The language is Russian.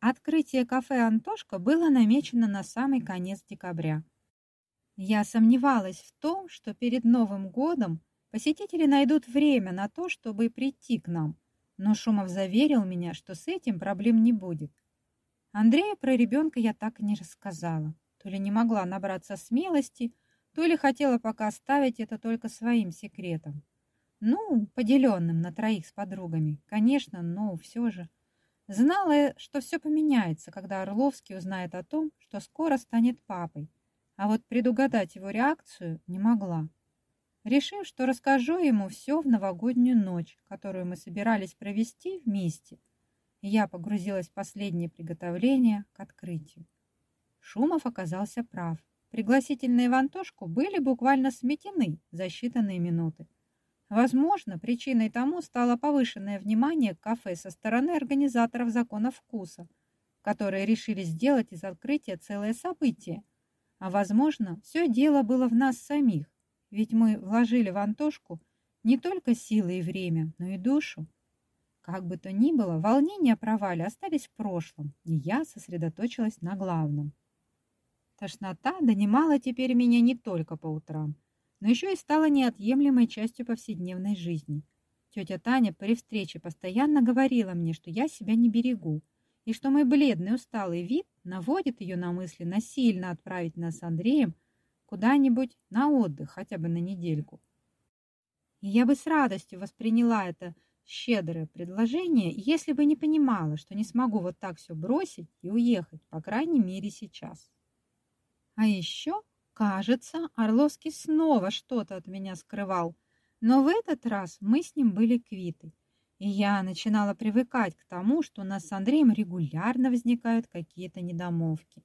Открытие кафе «Антошка» было намечено на самый конец декабря. Я сомневалась в том, что перед Новым годом посетители найдут время на то, чтобы прийти к нам, но Шумов заверил меня, что с этим проблем не будет. Андрею про ребенка я так и не рассказала. То ли не могла набраться смелости, то ли хотела пока оставить это только своим секретом. Ну, поделенным на троих с подругами, конечно, но все же. Знала, что все поменяется, когда Орловский узнает о том, что скоро станет папой, а вот предугадать его реакцию не могла. Решив, что расскажу ему все в новогоднюю ночь, которую мы собирались провести вместе, я погрузилась в последние приготовления к открытию. Шумов оказался прав. Пригласительные в Антошку были буквально сметены за считанные минуты. Возможно, причиной тому стало повышенное внимание к кафе со стороны организаторов закона вкуса, которые решили сделать из открытия целое событие. А возможно, все дело было в нас самих, ведь мы вложили в Антошку не только силы и время, но и душу. Как бы то ни было, волнения о провале остались в прошлом, и я сосредоточилась на главном. Тошнота донимала теперь меня не только по утрам – но еще и стала неотъемлемой частью повседневной жизни. Тетя Таня при встрече постоянно говорила мне, что я себя не берегу, и что мой бледный усталый вид наводит ее на мысли насильно отправить нас с Андреем куда-нибудь на отдых, хотя бы на недельку. И я бы с радостью восприняла это щедрое предложение, если бы не понимала, что не смогу вот так все бросить и уехать, по крайней мере сейчас. А еще Кажется, Орловский снова что-то от меня скрывал, но в этот раз мы с ним были квиты. И я начинала привыкать к тому, что у нас с Андреем регулярно возникают какие-то недомовки.